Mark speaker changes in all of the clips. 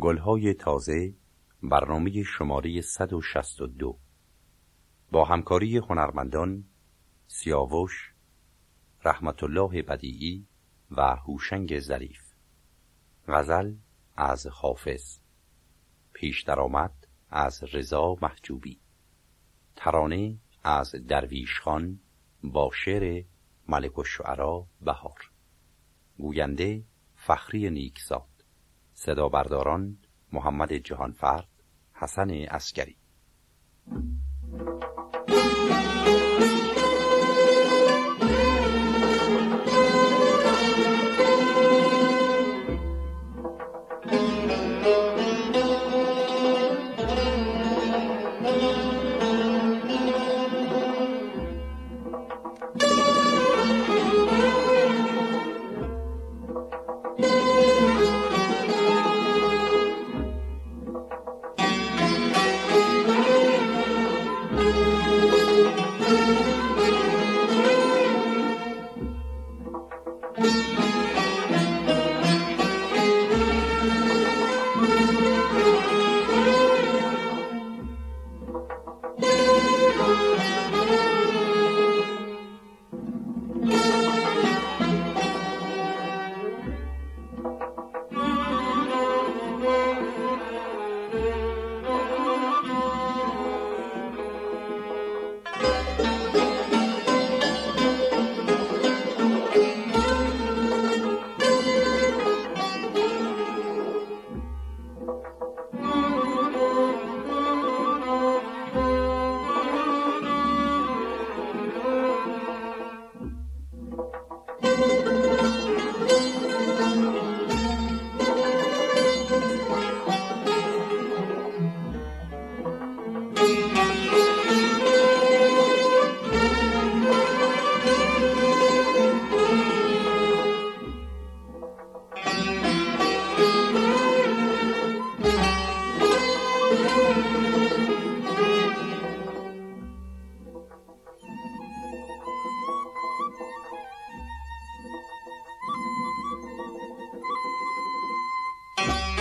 Speaker 1: گلهای تازه برنامه شماره 162 با همکاری هنرمندان سیاوش رحمت الله بدیعی و هوشنگ ظریف. غزل از حافظ. پیش درآمد از رضا محجوبی. ترانه از درویش خان با شعر ملک الشعرا بهار. گوینده فخری نیکزاد. صدا برداران محمد جهانفرد حسن اسکری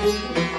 Speaker 1: Música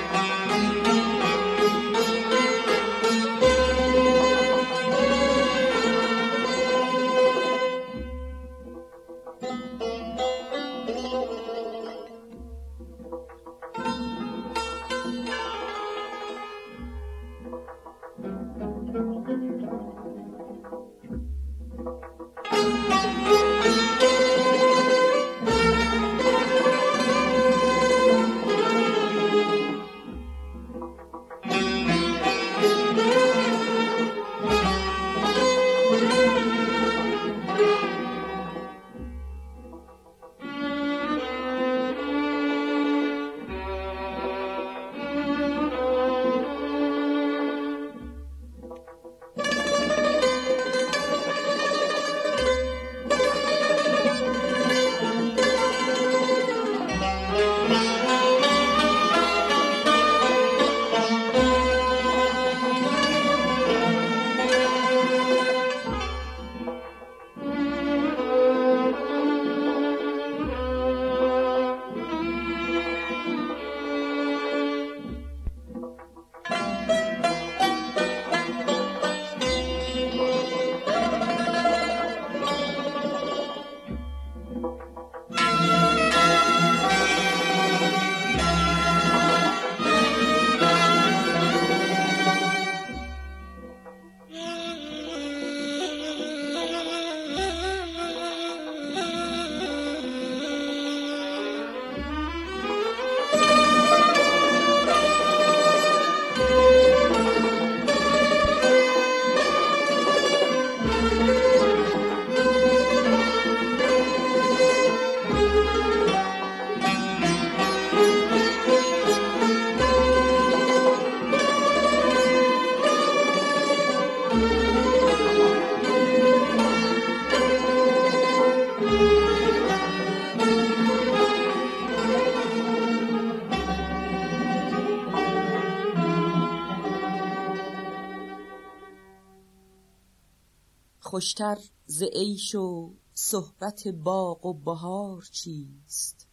Speaker 2: خوشتر ز عیش و صحبت باغ و بهار چیست؟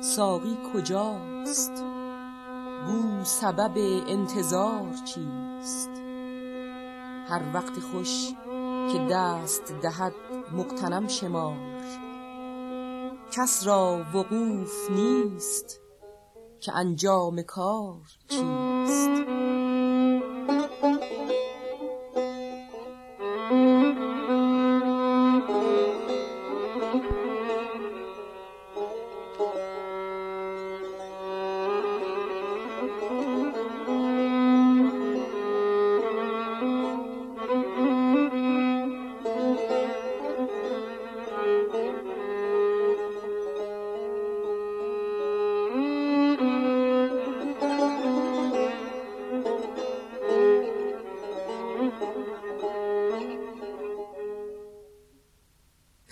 Speaker 2: ساقی کجاست؟ گو سبب انتظار چیست؟ هر وقت خوش که دست دهد مقتنم شمار. کس را وقوف نیست که انجام کار چیست؟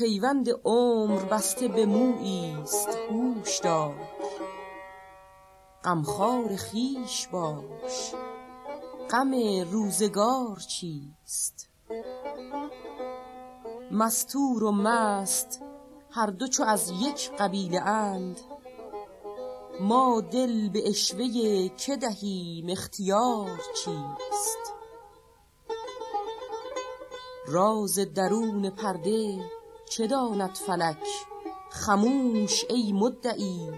Speaker 2: پیوند عمر بسته به مویی است هوش دار. غمخوار خویش باش غم روزگار چیست؟ مستور و مست هر دو چو از یک قبیله اند. ما دل به اشوه که دهیم اختیار چیست؟ راز درون پرده چه داند فلک؟ خموش ای مدعی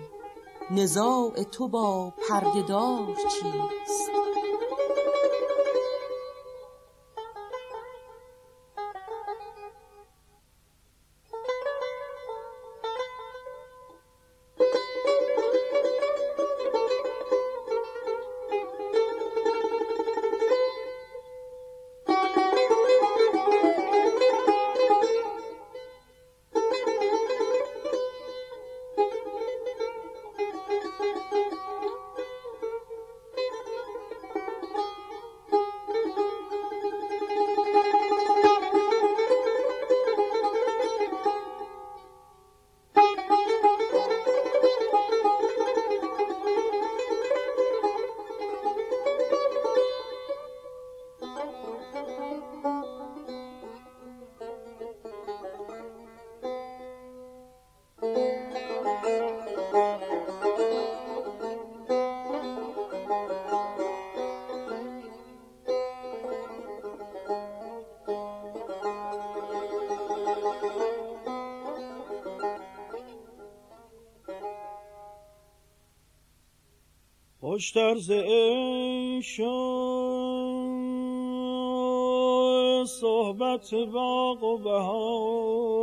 Speaker 2: نزاع تو با پردهدار چیست؟
Speaker 3: خوشتر ز صحبت باغ و بهار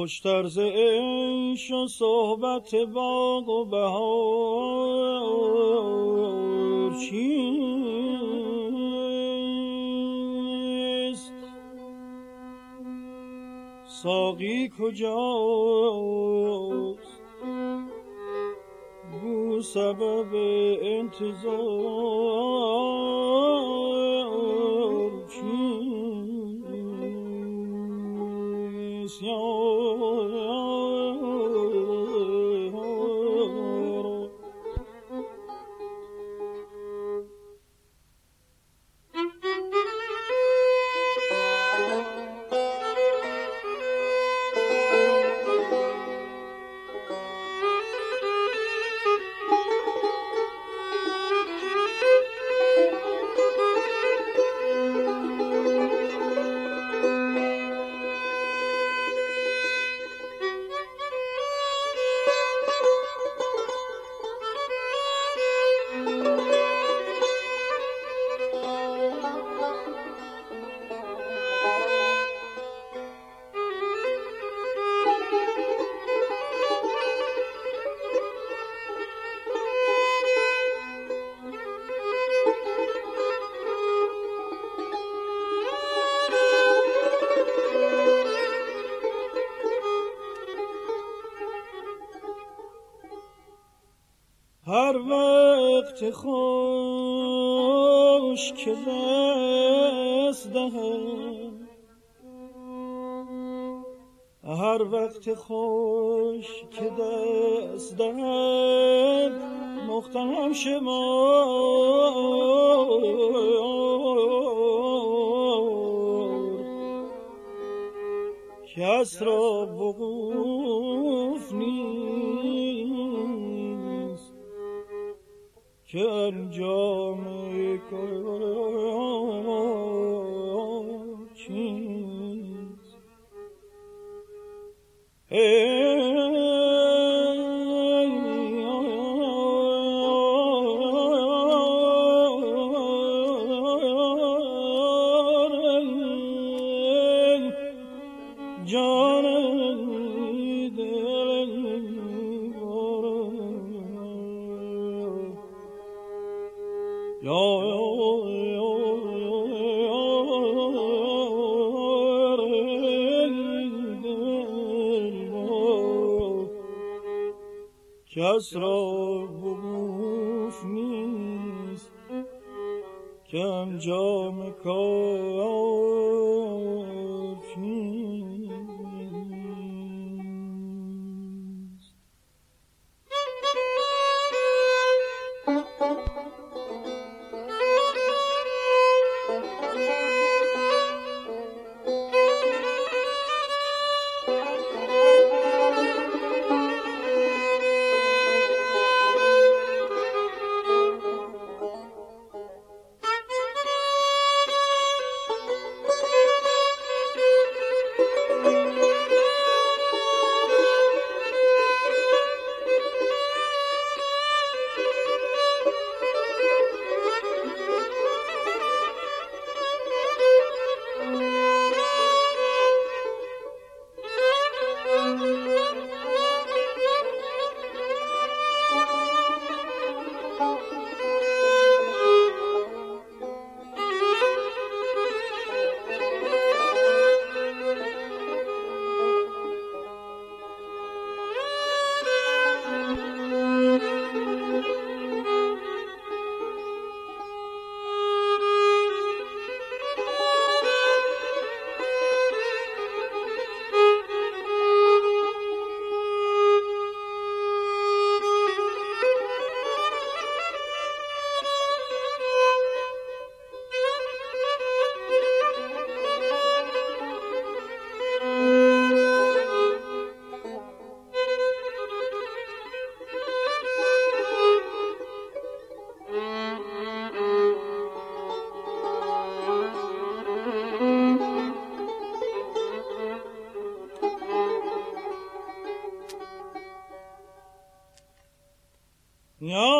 Speaker 3: خوشتر ز عیش و صحبت باغ و بهار چیست؟ ساقی کجاست؟ بو سبب انتظار چیست خوش که دست دهم. هر وقت خوش که دست دهم مختم شما کس را وقوف انجام کار پیوند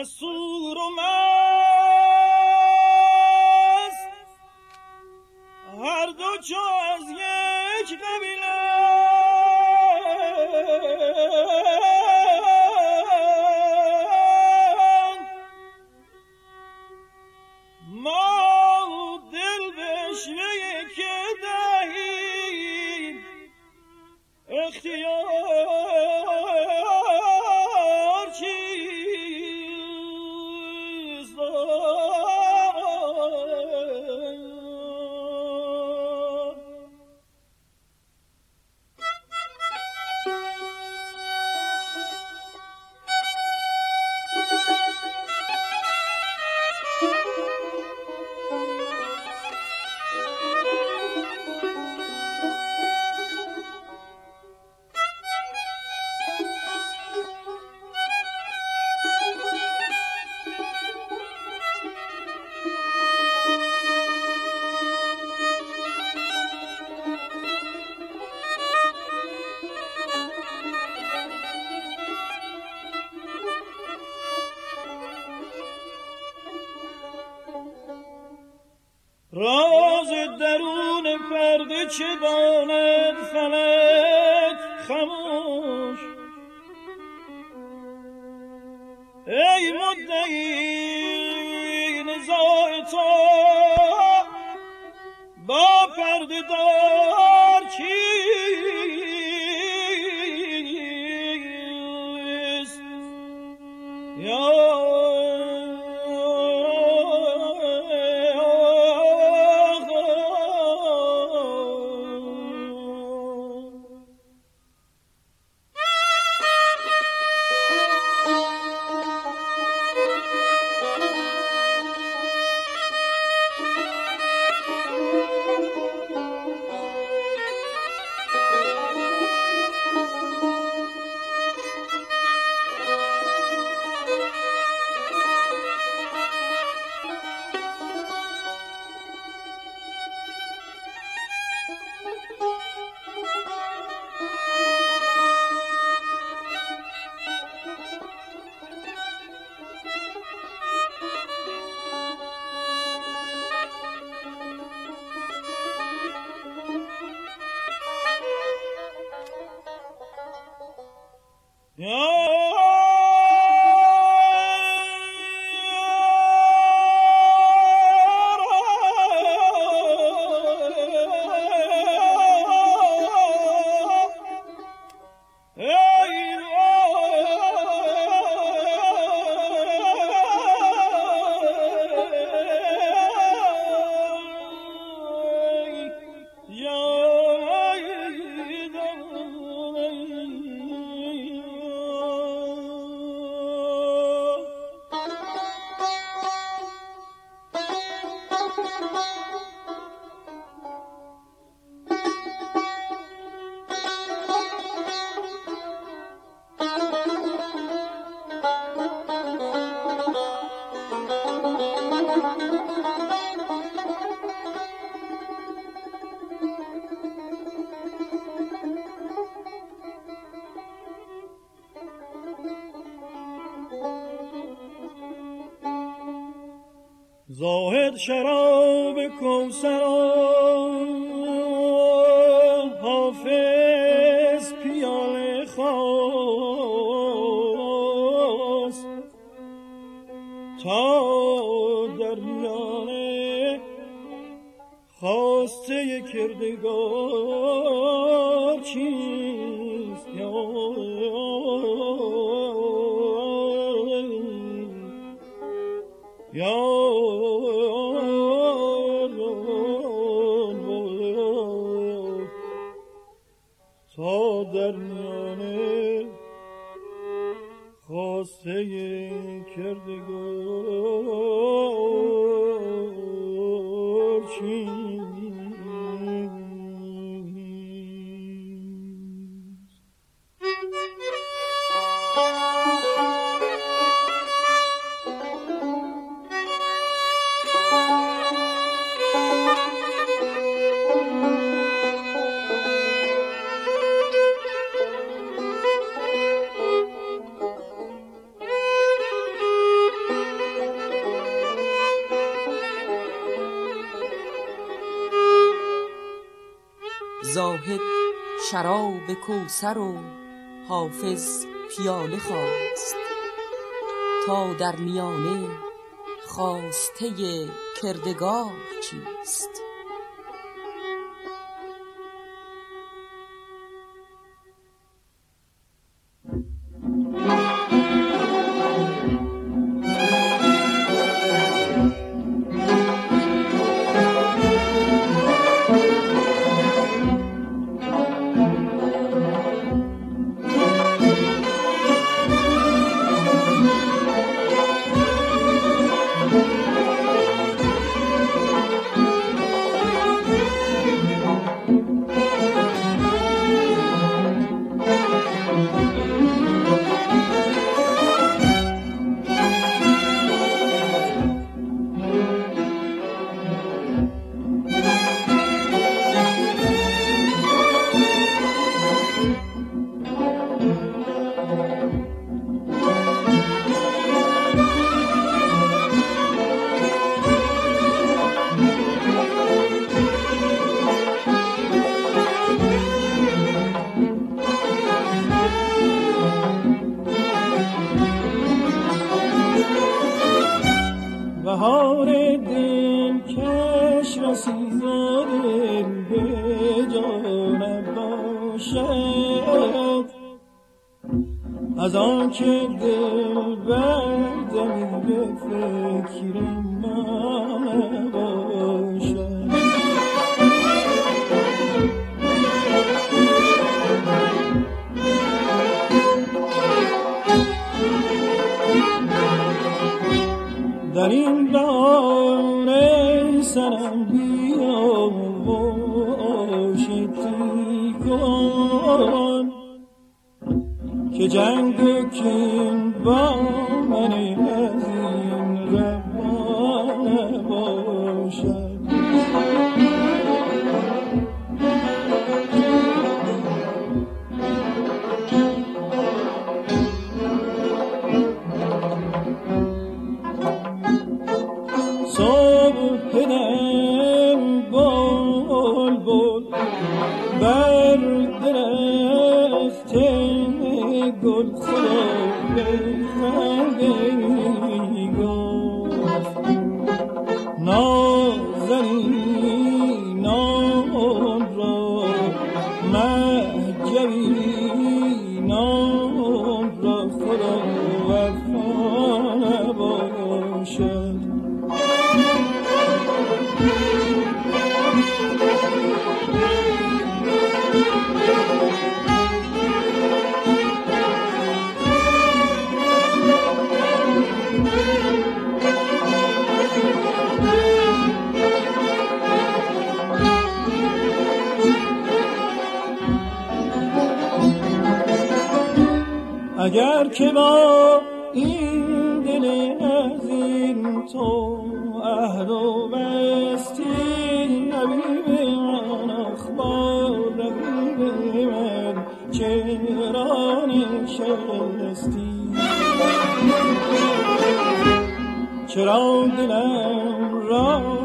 Speaker 3: مسور و پرده دار چیست خواسته کردگار چیست یا تا در میانه خواسته کردگار چیست
Speaker 2: زاهد شراب کوسر و حافظ پیاله خواست تا در میانه خواسته کردگار چیست.
Speaker 3: از آن که دل بردمی به فکر من باشد در این بار سرم که جنگ کین با اگر که با این دل عظیم تو عهد و بستی حبیب من اخبار رقیب من چرا نشستی چرا دلم را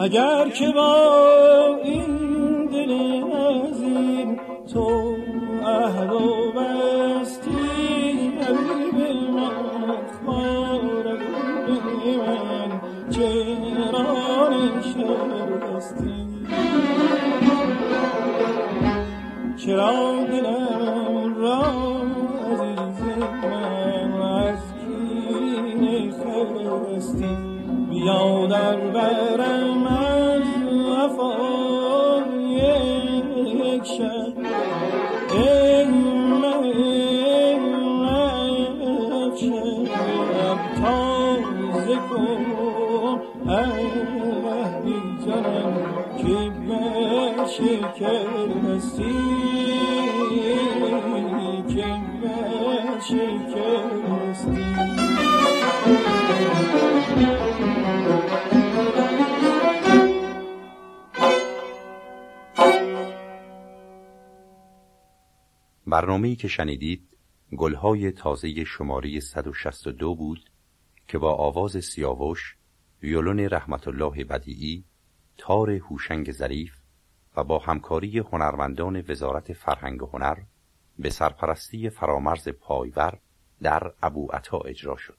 Speaker 3: اگر که با شکستی
Speaker 1: برنامه‌ای که شنیدید گلهای تازه شماره 162 بود که با آواز سیاوش، ویولون رحمت الله بدیعی، تار هوشنگ ظریف و با همکاری هنرمندان وزارت فرهنگ و هنر به سرپرستی فرامرز پایور در ابو عطا اجرا شد.